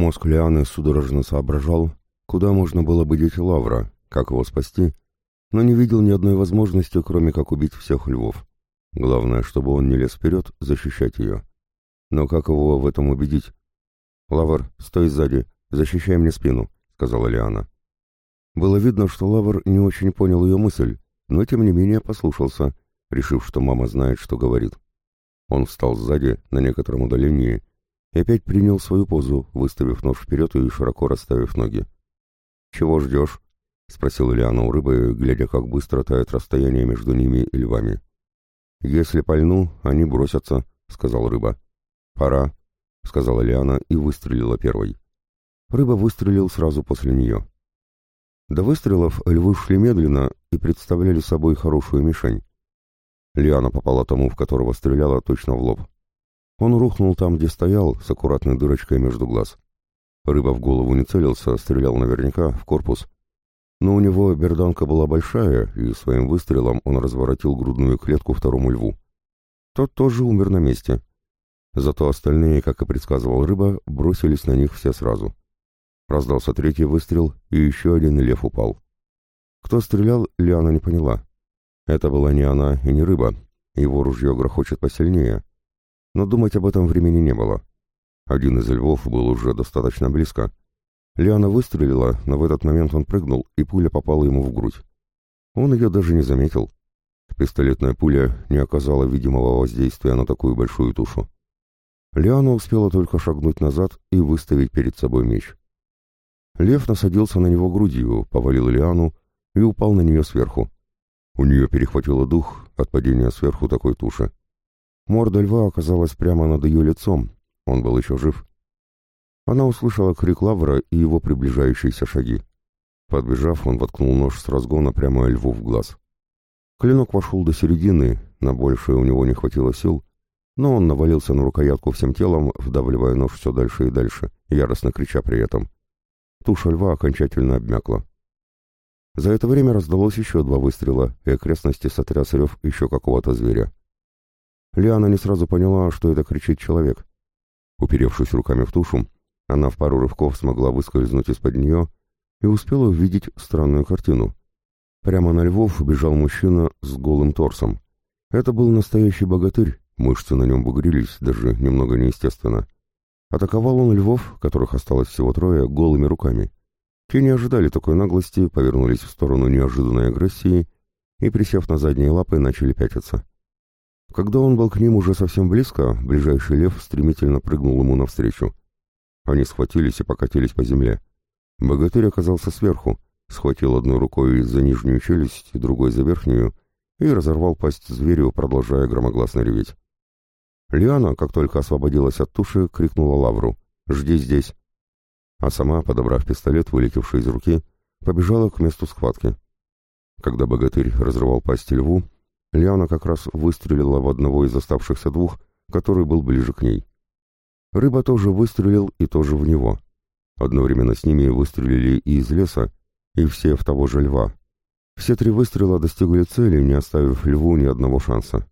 Мозг Лианы судорожно соображал, куда можно было бы деть Лавра, как его спасти, но не видел ни одной возможности, кроме как убить всех львов. Главное, чтобы он не лез вперед защищать ее. Но как его в этом убедить? «Лавр, стой сзади, защищай мне спину», — сказала Лиана. Было видно, что Лавр не очень понял ее мысль, но тем не менее послушался, решив, что мама знает, что говорит. Он встал сзади, на некотором удалении, и опять принял свою позу, выставив нож вперед и широко расставив ноги. «Чего ждешь?» — спросил Лиана у рыбы, глядя, как быстро тает расстояние между ними и львами. «Если пальну, они бросятся», — сказал рыба. «Пора», — сказала Лиана и выстрелила первой. Рыба выстрелил сразу после нее. До выстрелов львы шли медленно и представляли собой хорошую мишень. Лиана попала тому, в которого стреляла, точно в лоб. Он рухнул там, где стоял, с аккуратной дырочкой между глаз. Рыба в голову не целился, стрелял наверняка в корпус. Но у него берданка была большая, и своим выстрелом он разворотил грудную клетку второму льву. Тот тоже умер на месте. Зато остальные, как и предсказывал рыба, бросились на них все сразу. Раздался третий выстрел, и еще один лев упал. Кто стрелял, Лиана не поняла. Это была не она и не рыба. Его ружье грохочет посильнее. Но думать об этом времени не было. Один из львов был уже достаточно близко. Лиана выстрелила, но в этот момент он прыгнул, и пуля попала ему в грудь. Он ее даже не заметил. Пистолетная пуля не оказала видимого воздействия на такую большую тушу. Лиана успела только шагнуть назад и выставить перед собой меч. Лев насадился на него грудью, повалил Лиану и упал на нее сверху. У нее перехватило дух от падения сверху такой туши. Морда льва оказалась прямо над ее лицом, он был еще жив. Она услышала крик Лавра и его приближающиеся шаги. Подбежав, он воткнул нож с разгона прямо льву в глаз. Клинок вошел до середины, на большее у него не хватило сил, но он навалился на рукоятку всем телом, вдавливая нож все дальше и дальше, яростно крича при этом. Туша льва окончательно обмякла. За это время раздалось еще два выстрела, и окрестности сотряс рев еще какого-то зверя. Лиана не сразу поняла, что это кричит человек. Уперевшись руками в тушу, она в пару рывков смогла выскользнуть из-под нее и успела увидеть странную картину. Прямо на львов бежал мужчина с голым торсом. Это был настоящий богатырь, мышцы на нем бугрились, даже немного неестественно. Атаковал он львов, которых осталось всего трое, голыми руками. Те не ожидали такой наглости, повернулись в сторону неожиданной агрессии и, присев на задние лапы, начали пятиться. Когда он был к ним уже совсем близко, ближайший лев стремительно прыгнул ему навстречу. Они схватились и покатились по земле. Богатырь оказался сверху, схватил одной рукой за нижнюю челюсть, другой за верхнюю, и разорвал пасть зверю, продолжая громогласно реветь. Лиана, как только освободилась от туши, крикнула Лавру «Жди здесь!» А сама, подобрав пистолет, вылетевший из руки, побежала к месту схватки. Когда богатырь разрывал пасть льву, Лиана как раз выстрелила в одного из оставшихся двух, который был ближе к ней. Рыба тоже выстрелил и тоже в него. Одновременно с ними выстрелили и из леса, и все в того же льва. Все три выстрела достигли цели, не оставив льву ни одного шанса.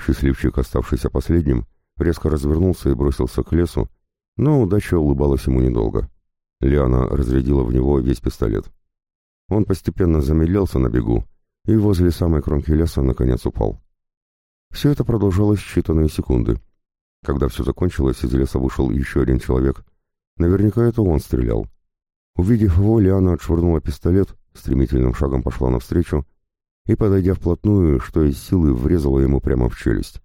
Счастливчик, оставшийся последним, резко развернулся и бросился к лесу, но удача улыбалась ему недолго. Лиана разрядила в него весь пистолет. Он постепенно замедлялся на бегу, и возле самой кромки леса наконец упал. Все это продолжалось считанные секунды. Когда все закончилось, из леса вышел еще один человек. Наверняка это он стрелял. Увидев его, Лиана отшвырнула пистолет, стремительным шагом пошла навстречу и, подойдя вплотную, что из силы врезала ему прямо в челюсть.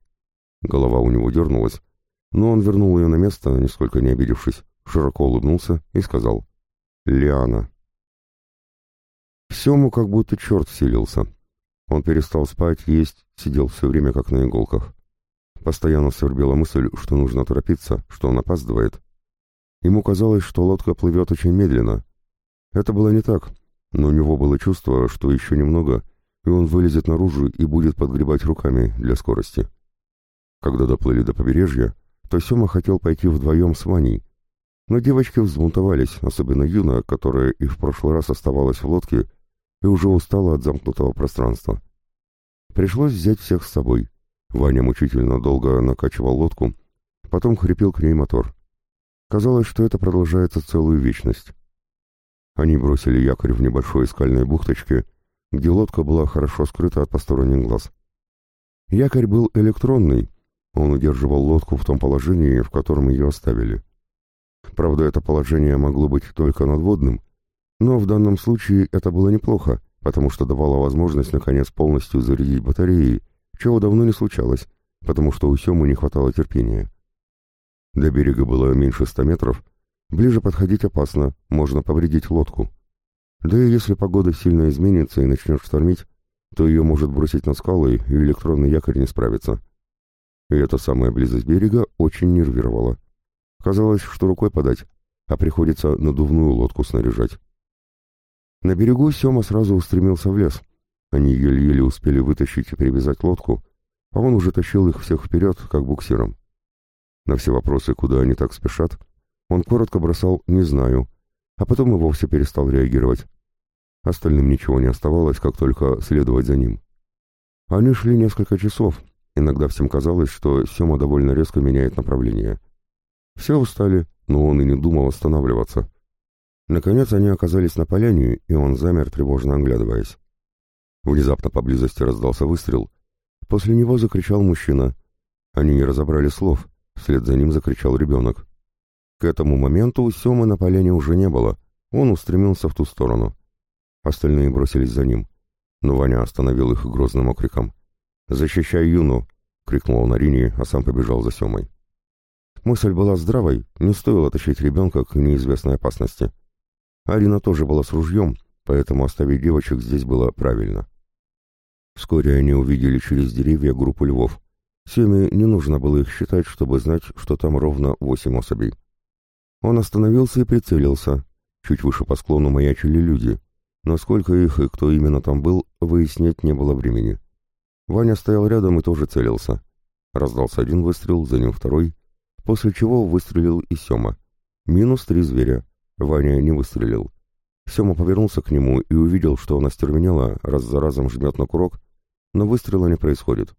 Голова у него дернулась, но он вернул ее на место, нисколько не обидевшись, широко улыбнулся и сказал «Лиана». Всему как будто черт вселился. Он перестал спать, есть, сидел все время как на иголках. Постоянно свербела мысль, что нужно торопиться, что он опаздывает. Ему казалось, что лодка плывет очень медленно. Это было не так, но у него было чувство, что еще немного, и он вылезет наружу и будет подгребать руками для скорости. Когда доплыли до побережья, то Сема хотел пойти вдвоем с Ваней. Но девочки взбунтовались, особенно Юна, которая и в прошлый раз оставалась в лодке и уже устала от замкнутого пространства. Пришлось взять всех с собой. Ваня мучительно долго накачивал лодку, потом хрипел к ней мотор. Казалось, что это продолжается целую вечность. Они бросили якорь в небольшой скальной бухточке, где лодка была хорошо скрыта от посторонних глаз. Якорь был электронный, он удерживал лодку в том положении, в котором ее оставили. Правда, это положение могло быть только надводным, но в данном случае это было неплохо, потому что давало возможность наконец полностью зарядить батареи, чего давно не случалось, потому что у Семы не хватало терпения. До берега было меньше ста метров, ближе подходить опасно, можно повредить лодку. Да и если погода сильно изменится и начнет штормить, то ее может бросить на скалы, и электронный якорь не справится. И эта самая близость берега очень нервировала. Казалось, что рукой подать, а приходится надувную лодку снаряжать. На берегу Сема сразу устремился в лес. Они еле-еле успели вытащить и привязать лодку, а он уже тащил их всех вперед, как буксиром. На все вопросы, куда они так спешат, он коротко бросал «не знаю», а потом и вовсе перестал реагировать. Остальным ничего не оставалось, как только следовать за ним. Они шли несколько часов, иногда всем казалось, что Сема довольно резко меняет направление. Все устали, но он и не думал останавливаться. Наконец они оказались на поляне, и он замер, тревожно оглядываясь. Внезапно поблизости раздался выстрел. После него закричал мужчина. Они не разобрали слов, вслед за ним закричал ребенок. К этому моменту Семы на поляне уже не было, он устремился в ту сторону. Остальные бросились за ним, но Ваня остановил их грозным окриком. «Защищай Юну!» — крикнул он Арине, а сам побежал за Семой. Мысль была здравой, не стоило тащить ребенка к неизвестной опасности. Арина тоже была с ружьем, поэтому оставить девочек здесь было правильно. Вскоре они увидели через деревья группу львов. Семе не нужно было их считать, чтобы знать, что там ровно восемь особей. Он остановился и прицелился. Чуть выше по склону маячили люди. Но сколько их и кто именно там был, выяснять не было времени. Ваня стоял рядом и тоже целился. Раздался один выстрел, за ним второй, после чего выстрелил и Сема. Минус три зверя. Ваня не выстрелил. Сема повернулся к нему и увидел, что он остервенело, раз за разом жмет на курок, но выстрела не происходит.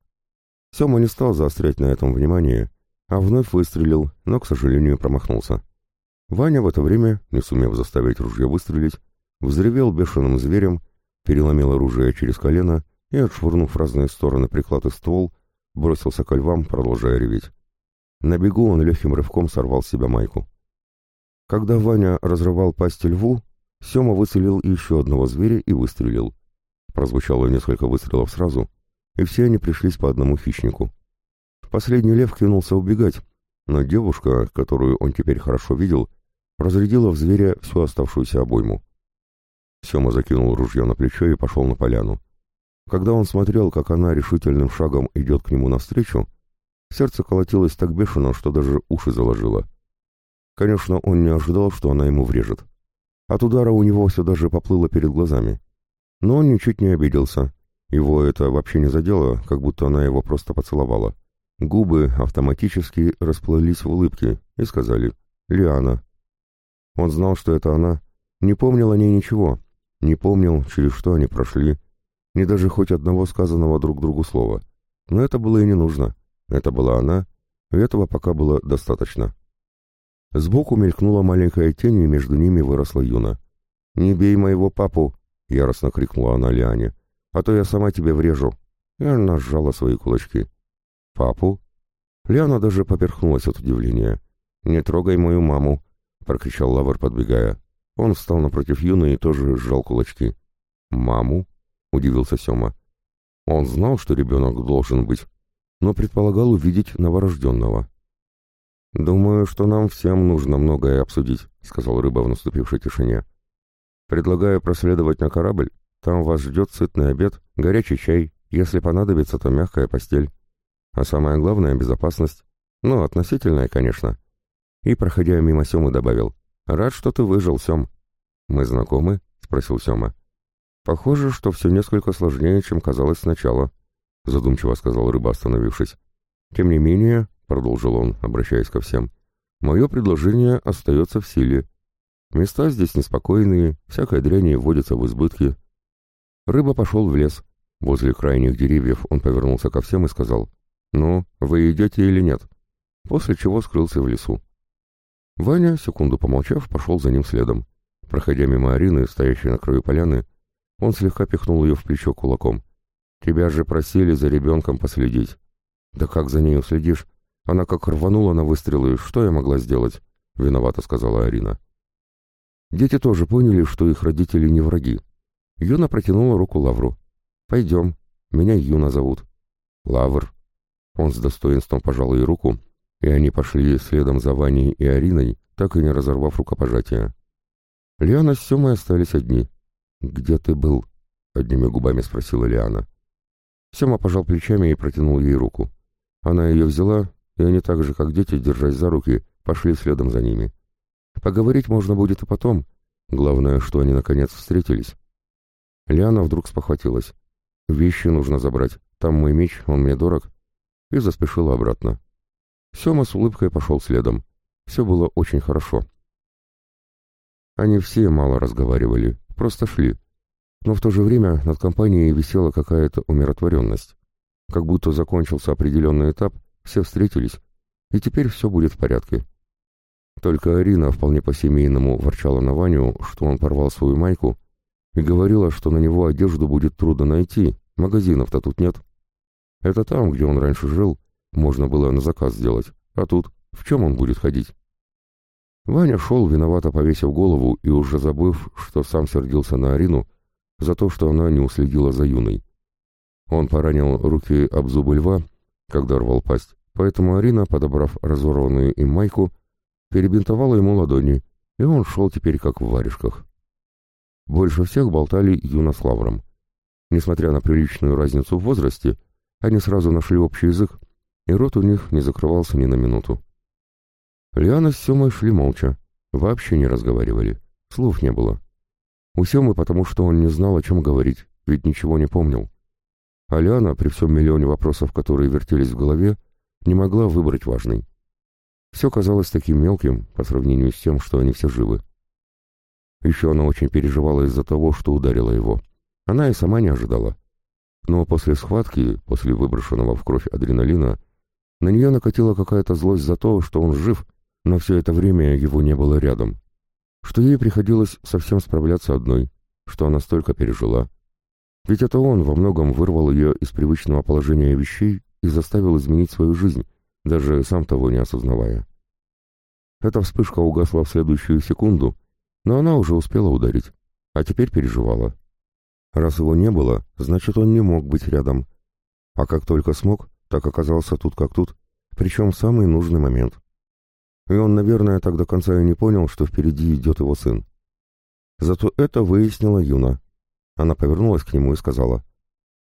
Сема не стал заострять на этом внимание, а вновь выстрелил, но, к сожалению, промахнулся. Ваня в это время, не сумев заставить ружье выстрелить, взревел бешеным зверем, переломил оружие через колено и, отшвырнув в разные стороны приклад и ствол, бросился ко львам, продолжая реветь. На бегу он легким рывком сорвал с себя майку. Когда Ваня разрывал пасть льву, Сема выцелил еще одного зверя и выстрелил. Прозвучало несколько выстрелов сразу, и все они пришлись по одному хищнику. Последний лев кинулся убегать, но девушка, которую он теперь хорошо видел, разрядила в зверя всю оставшуюся обойму. Сема закинул ружье на плечо и пошел на поляну. Когда он смотрел, как она решительным шагом идет к нему навстречу, сердце колотилось так бешено, что даже уши заложило. Конечно, он не ожидал, что она ему врежет. От удара у него все даже поплыло перед глазами. Но он ничуть не обиделся. Его это вообще не задело, как будто она его просто поцеловала. Губы автоматически расплылись в улыбке и сказали «Лиана». Он знал, что это она, не помнил о ней ничего, не помнил, через что они прошли, ни даже хоть одного сказанного друг другу слова. Но это было и не нужно. Это была она, и этого пока было достаточно. Сбоку мелькнула маленькая тень, и между ними выросла Юна. «Не бей моего папу!» — яростно крикнула она Лиане. «А то я сама тебе врежу!» И она сжала свои кулачки. «Папу?» Лиана даже поперхнулась от удивления. «Не трогай мою маму!» — прокричал Лавр, подбегая. Он встал напротив Юны и тоже сжал кулачки. «Маму?» — удивился Сема. Он знал, что ребенок должен быть, но предполагал увидеть новорожденного. «Думаю, что нам всем нужно многое обсудить», — сказал рыба в наступившей тишине. «Предлагаю проследовать на корабль. Там вас ждет сытный обед, горячий чай, если понадобится, то мягкая постель. А самое главное — безопасность. Ну, относительная, конечно». И, проходя мимо Семы, добавил. «Рад, что ты выжил, Сем». «Мы знакомы?» — спросил Сема. «Похоже, что все несколько сложнее, чем казалось сначала», — задумчиво сказал рыба, остановившись. «Тем не менее, продолжил он, обращаясь ко всем, мое предложение остается в силе. Места здесь неспокойные, всякая дрянь водится в избытке. Рыба пошел в лес. Возле крайних деревьев он повернулся ко всем и сказал, «Ну, вы идете или нет?» После чего скрылся в лесу. Ваня, секунду помолчав, пошел за ним следом. Проходя мимо Арины, стоящей на краю поляны, он слегка пихнул ее в плечо кулаком. «Тебя же просили за ребенком последить». «Да как за нею следишь? Она как рванула на выстрелы, что я могла сделать?» — виновата сказала Арина. Дети тоже поняли, что их родители не враги. Юна протянула руку Лавру. «Пойдем, меня Юна зовут». «Лавр». Он с достоинством пожал ей руку, и они пошли следом за Ваней и Ариной, так и не разорвав рукопожатия. Лиана с Семой остались одни. «Где ты был?» — одними губами спросила Лиана. Сема пожал плечами и протянул ей руку. Она ее взяла, и они так же, как дети, держась за руки, пошли следом за ними. Поговорить можно будет и потом. Главное, что они наконец встретились. Лиана вдруг спохватилась. «Вещи нужно забрать. Там мой меч, он мне дорог». И заспешила обратно. Сема с улыбкой пошел следом. Все было очень хорошо. Они все мало разговаривали, просто шли. Но в то же время над компанией висела какая-то умиротворенность. Как будто закончился определенный этап, все встретились, и теперь все будет в порядке. Только Арина вполне по-семейному ворчала на Ваню, что он порвал свою майку, и говорила, что на него одежду будет трудно найти, магазинов-то тут нет. Это там, где он раньше жил, можно было на заказ сделать, а тут в чем он будет ходить? Ваня шел, виновато повесив голову и уже забыв, что сам сердился на Арину за то, что она не уследила за юной. Он поранил руки об зубы льва, когда рвал пасть, поэтому Арина, подобрав разорванную им майку, перебинтовала ему ладони, и он шел теперь как в варежках. Больше всех болтали Юна с Лавром. Несмотря на приличную разницу в возрасте, они сразу нашли общий язык, и рот у них не закрывался ни на минуту. Лиана с Семой шли молча, вообще не разговаривали, слов не было. У Семы потому, что он не знал, о чем говорить, ведь ничего не помнил. А Лиана, при всем миллионе вопросов, которые вертелись в голове, не могла выбрать важный. Все казалось таким мелким по сравнению с тем, что они все живы. Еще она очень переживала из-за того, что ударила его. Она и сама не ожидала. Но после схватки, после выброшенного в кровь адреналина, на нее накатила какая-то злость за то, что он жив, но все это время его не было рядом. Что ей приходилось совсем справляться одной, что она столько пережила. Ведь это он во многом вырвал ее из привычного положения вещей и заставил изменить свою жизнь, даже сам того не осознавая. Эта вспышка угасла в следующую секунду, но она уже успела ударить, а теперь переживала. Раз его не было, значит, он не мог быть рядом. А как только смог, так оказался тут как тут, причем в самый нужный момент. И он, наверное, так до конца и не понял, что впереди идет его сын. Зато это выяснила Юна. Она повернулась к нему и сказала,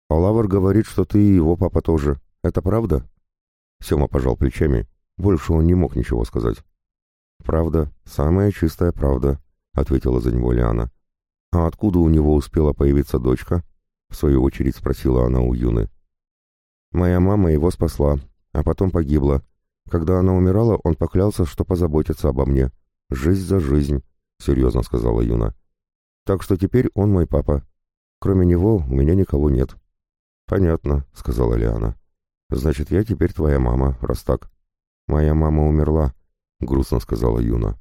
«А Лавр говорит, что ты и его папа тоже. Это правда?» Сема пожал плечами. Больше он не мог ничего сказать. «Правда, самая чистая правда», — ответила за него Лиана. «А откуда у него успела появиться дочка?» — в свою очередь спросила она у Юны. «Моя мама его спасла, а потом погибла. Когда она умирала, он поклялся, что позаботится обо мне. Жизнь за жизнь», — серьезно сказала Юна. «Так что теперь он мой папа. Кроме него у меня никого нет». «Понятно», — сказала Лиана. «Значит, я теперь твоя мама, раз так». «Моя мама умерла», — грустно сказала Юна.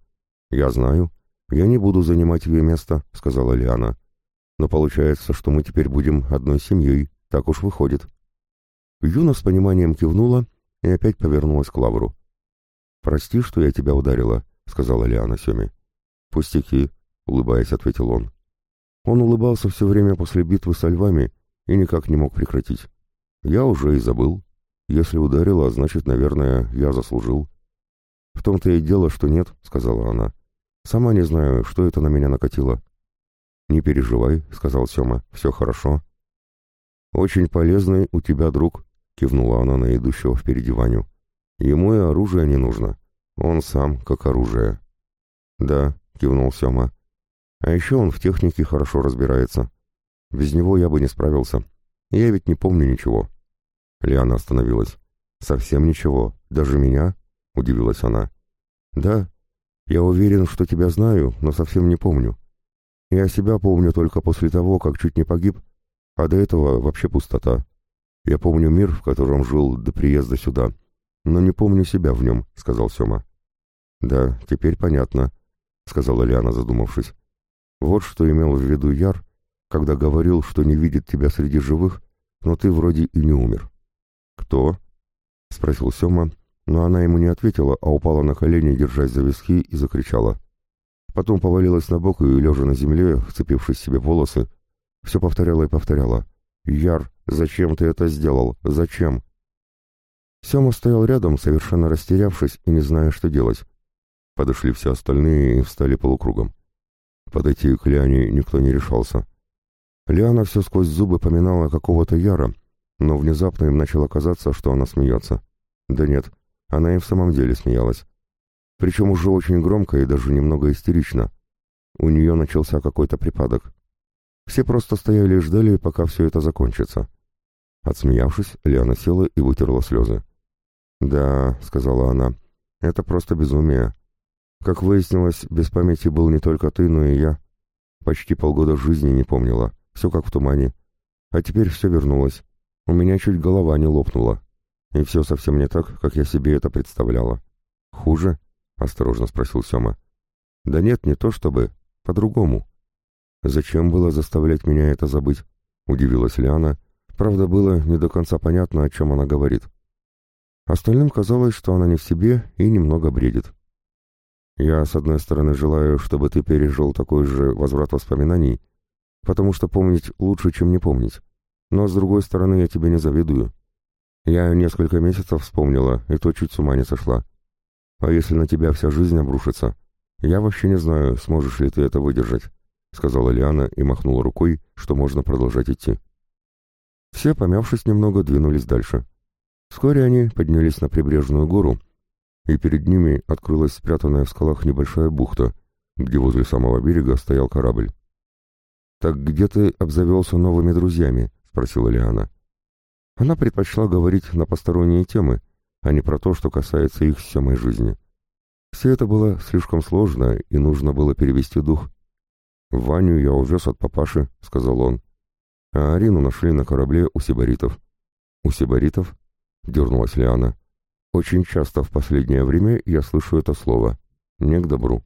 «Я знаю. Я не буду занимать ее место», — сказала Лиана. «Но получается, что мы теперь будем одной семьей. Так уж выходит». Юна с пониманием кивнула и опять повернулась к Лавру. «Прости, что я тебя ударила», — сказала Лиана Семе. «Пустяки», — улыбаясь, ответил он. Он улыбался все время после битвы со львами и никак не мог прекратить. «Я уже и забыл. Если ударила, значит, наверное, я заслужил». «В том-то и дело, что нет», — сказала она. «Сама не знаю, что это на меня накатило». «Не переживай», — сказал Сема, — «все хорошо». «Очень полезный у тебя друг», — кивнула она на идущего впереди Ваню. «Ему и оружие не нужно. Он сам как оружие». «Да», — кивнул Сема. «А еще он в технике хорошо разбирается. Без него я бы не справился. Я ведь не помню ничего». Лиана остановилась. «Совсем ничего. Даже меня?» — удивилась она. «Да. Я уверен, что тебя знаю, но совсем не помню. Я себя помню только после того, как чуть не погиб, а до этого вообще пустота. Я помню мир, в котором жил до приезда сюда, но не помню себя в нем», — сказал Сема. «Да, теперь понятно», — сказала Лиана, задумавшись. «Вот что имел в виду Яр, когда говорил, что не видит тебя среди живых, но ты вроде и не умер». «Кто?» — спросил Сема, но она ему не ответила, а упала на колени, держась за виски, и закричала. Потом повалилась на бок и, лежа на земле, вцепившись себе волосы, все повторяла и повторяла. «Яр, зачем ты это сделал? Зачем?» Сема стоял рядом, совершенно растерявшись и не зная, что делать. Подошли все остальные и встали полукругом. Подойти к Лиане никто не решался. Лиана все сквозь зубы поминала какого-то Яра, но внезапно им начало казаться, что она смеется. Да нет, она и в самом деле смеялась. Причем уже очень громко и даже немного истерично. У нее начался какой-то припадок. Все просто стояли и ждали, пока все это закончится. Отсмеявшись, Лиана села и вытерла слезы. «Да», — сказала она, — «это просто безумие. Как выяснилось, без памяти был не только ты, но и я. Почти полгода жизни не помнила, все как в тумане. А теперь все вернулось. У меня чуть голова не лопнула. И все совсем не так, как я себе это представляла. Хуже?» — осторожно спросил Сема. «Да нет, не то чтобы. По-другому». «Зачем было заставлять меня это забыть?» — удивилась Лиана. Правда, было не до конца понятно, о чем она говорит. Остальным казалось, что она не в себе и немного бредит. Я, с одной стороны, желаю, чтобы ты пережил такой же возврат воспоминаний, потому что помнить лучше, чем не помнить. Но, с другой стороны, я тебе не завидую. Я несколько месяцев вспомнила, и то чуть с ума не сошла. А если на тебя вся жизнь обрушится, я вообще не знаю, сможешь ли ты это выдержать, — сказала Лиана и махнула рукой, что можно продолжать идти. Все, помявшись немного, двинулись дальше. Вскоре они поднялись на прибрежную гору, и перед ними открылась спрятанная в скалах небольшая бухта, где возле самого берега стоял корабль. «Так где ты обзавелся новыми друзьями?» — спросила Лиана. Она предпочла говорить на посторонние темы, а не про то, что касается их самой жизни. Все это было слишком сложно, и нужно было перевести дух. «Ваню я увез от папаши», — сказал он. А Арину нашли на корабле у сибаритов. «У сибаритов?» — дернулась Лиана. «Очень часто в последнее время я слышу это слово. Не к добру».